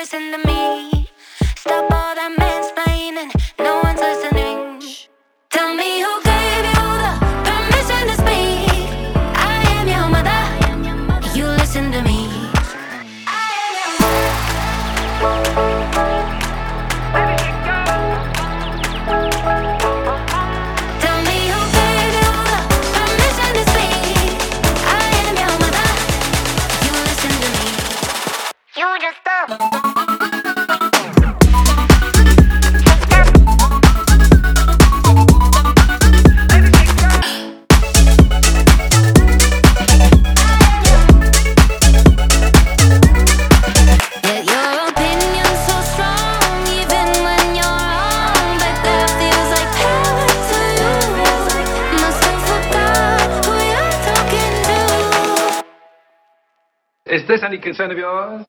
listen to me. Stop all that mansplaining. No one's listening. Tell me who gave you the permission to speak. I am your mother. You listen to me. Tell me who gave you the permission to speak. I am your me who gave you the Is this any concern of yours?